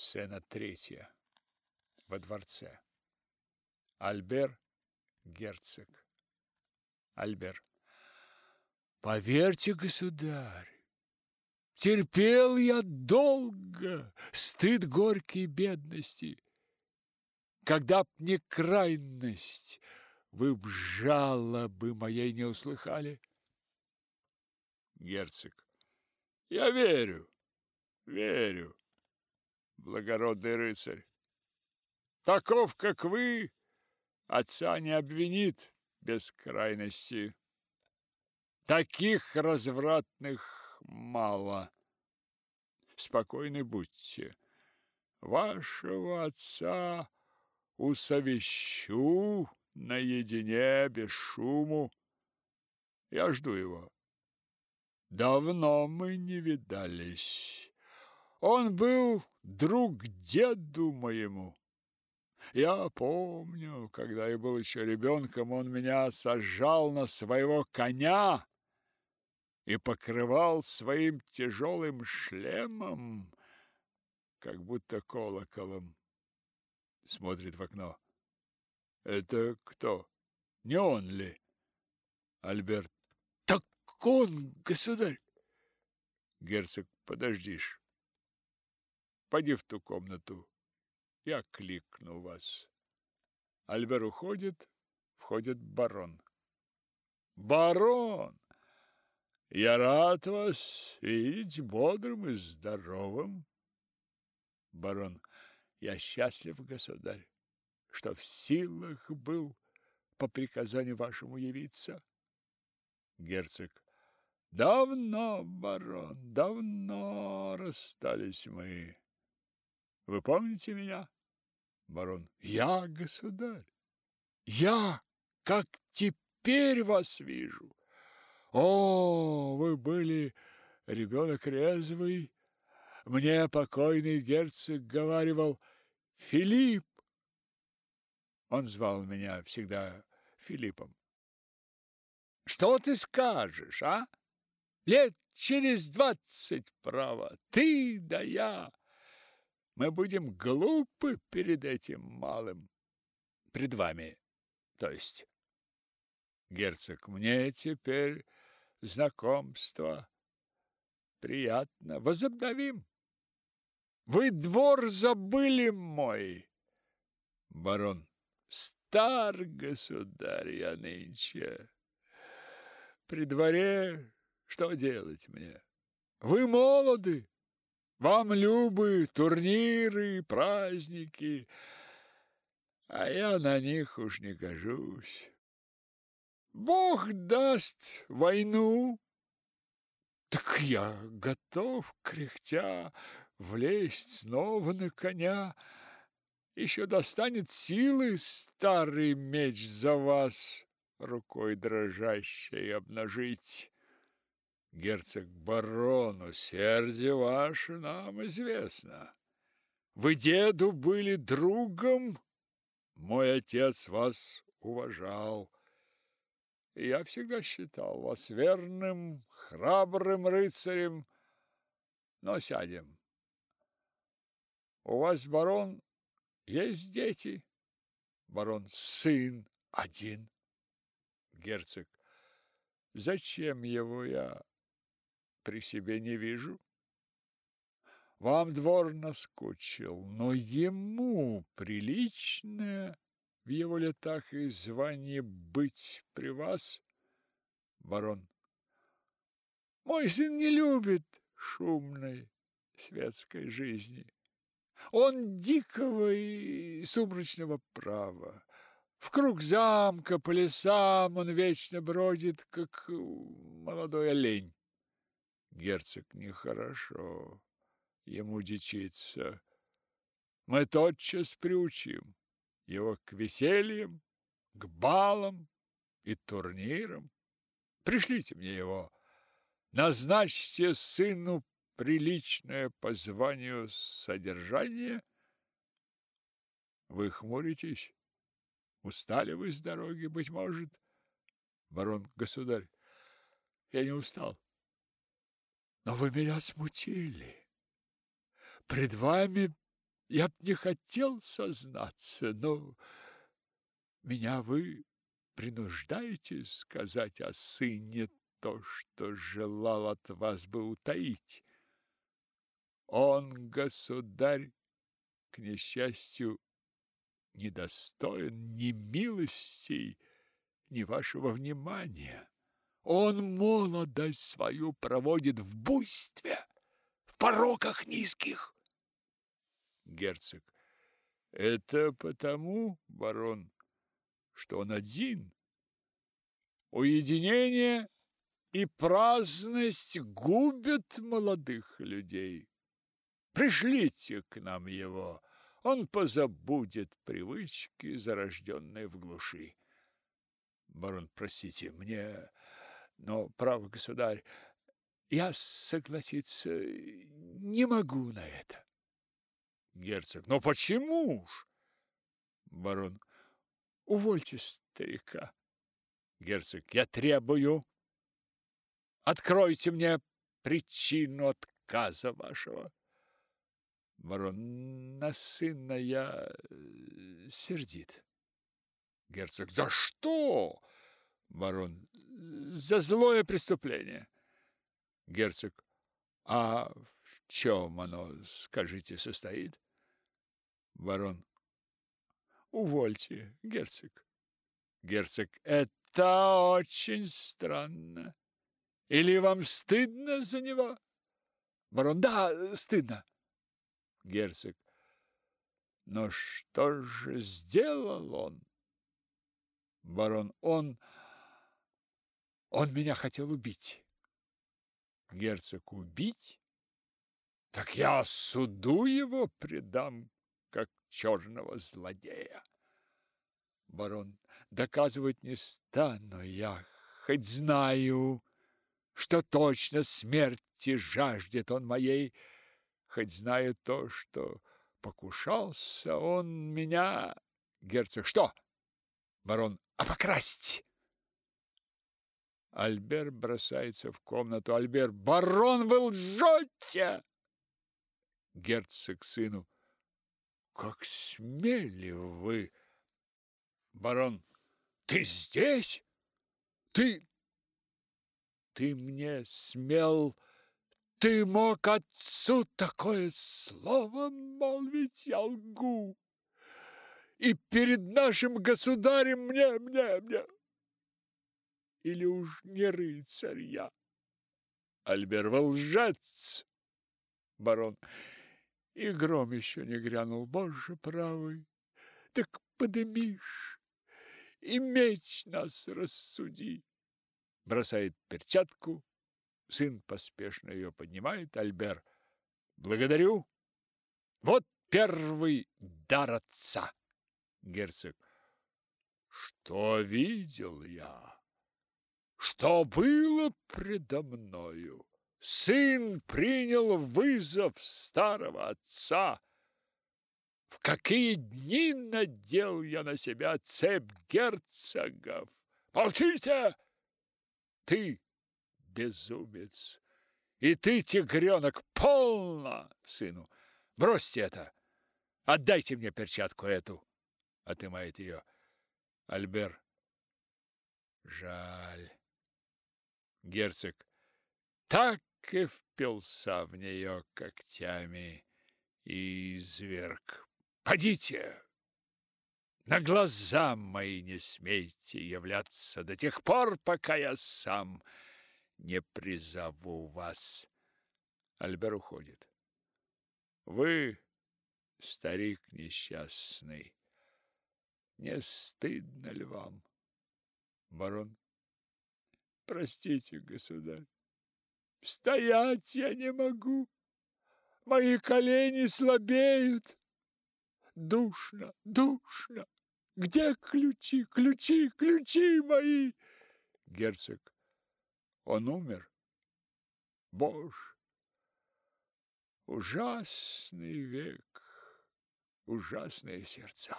Сцена третья. Во дворце. Альбер герцог. Альбер. Поверьте, государь, терпел я долго стыд горький бедности. Когда б не крайность, вы б жалобы моей не услыхали. Герцог. Я верю, верю, благородный рыцарь. Таков, как вы, отца не обвинит без крайности. Таких развратных мало. Спокойны будьте. Вашего отца усовещу наедине, без шуму. Я жду его. Давно мы не видались. Он был друг деду моему. Я помню, когда я был еще ребенком, он меня сажал на своего коня и покрывал своим тяжелым шлемом, как будто колоколом. Смотрит в окно. Это кто? Не он ли? Альберт. Так он, государь. Герцог, подождишь. Пойди в ту комнату. Я кликну вас. Альбер уходит, входит барон. Барон! Я рад вас видеть бодрым и здоровым. Барон, я счастлив, государь, что в силах был по приказанию вашему явиться. Герцог, давно, барон, давно расстались мы. Вы помните меня? Барон, я, государь, я, как теперь вас вижу. О, вы были ребенок резвый. Мне покойный герцог говаривал Филипп. Он звал меня всегда Филиппом. Что ты скажешь, а? Лет через двадцать, право, ты да я. Мы будем глупы перед этим малым. Пред вами, то есть. Герцог, мне теперь знакомство. Приятно. Возобновим. Вы двор забыли мой. Барон. Стар, государь, я нынче. При дворе что делать мне? Вы молоды. Вам любы турниры, праздники, а я на них уж не гожусь. Бог даст войну. Так я готов, кряхтя, влезть снова на коня. Еще достанет силы старый меч за вас рукой дрожащей обнажить. Герцог барон, усердие ваше нам известно. Вы деду были другом, мой отец вас уважал. Я всегда считал вас верным, храбрым рыцарем. Но сядем. У вас, барон, есть дети? Барон, сын один. Герцог, зачем его я при себе не вижу? Вам двор наскучил, но ему приличное в его летах и звании быть при вас? Барон. Мой сын не любит шумной светской жизни. Он дикого и сумрачного права. В круг замка, по лесам он вечно бродит, как молодой олень. Герцог нехорошо, ему дичиться. Мы тотчас приучим его к весельям, к балам и турнирам. Пришлите мне его. Назначьте сыну приличное по званию содержание. Вы хмуритесь? Устали вы с дороги, быть может? Барон, государь, я не устал. Но вы меня смутили. Пред вами Я б не хотел сознаться, но меня вы принуждаете сказать о сыне то, что желал от вас бы утаить. Он, государь, к несчастью, недостоин ни милостей, ни вашего внимания. Он молодость свою проводит в буйстве, в пороках низких. Герцог. Это потому, барон, что он один. Уединение и праздность губят молодых людей. Пришлите к нам его, он позабудет привычки, зарожденные в глуши. Барон, простите, мне, но, право, государь, я согласиться не могу на это. Герцог, но почему ж? Барон, увольте старика. Герцог, я требую, откройте мне причину отказа вашего. Барон, на сына я э, сердит. Герцог, за что? Барон, за злое преступление. Герцог, а в чем оно, скажите, состоит? Барон, увольте, герцог. Герцог, это очень странно. Или вам стыдно за него? Барон, да, стыдно. Герцог. Но что же сделал он? Барон, он... Он меня хотел убить. Герцог, убить? Так я суду его предам, как черного злодея. Барон, доказывать не стану я, хоть знаю, что точно смерти жаждет он моей, хоть знаю то, что покушался он меня, герцог. Что? Барон, а покрасть? Альбер бросается в комнату. Альбер, барон, вы лжете! Герцог сыну. Как смели вы! Барон, ты здесь? Ты... Ты мне смел... Ты мог отцу такое слово молвить, я лгу. И перед нашим государем мне, мне, мне. Или уж не рыцарь я? Альбер, лжец, барон. И гром еще не грянул, боже правый. Так подымишь, и меч нас рассуди. Бросает перчатку, Сын поспешно ее поднимает. Альбер. Благодарю. Вот первый дар отца. Герцог. Что видел я? Что было предо мною? Сын принял вызов старого отца. В какие дни надел я на себя цепь герцогов? Молчите! Ты безумец! И ты, тигренок, полно, сыну! Бросьте это! Отдайте мне перчатку эту!» Отымает ее. Альбер. Жаль. Герцог. Так и впился в нее когтями и зверг. «Подите! На глаза мои не смейте являться до тех пор, пока я сам не призову вас. Альбер уходит. Вы, старик несчастный, не стыдно ли вам? Барон. Простите, государь. Стоять я не могу. Мои колени слабеют. Душно, душно. Где ключи, ключи, ключи мои? Герцог. Он умер. Боже, ужасный век, ужасные сердца.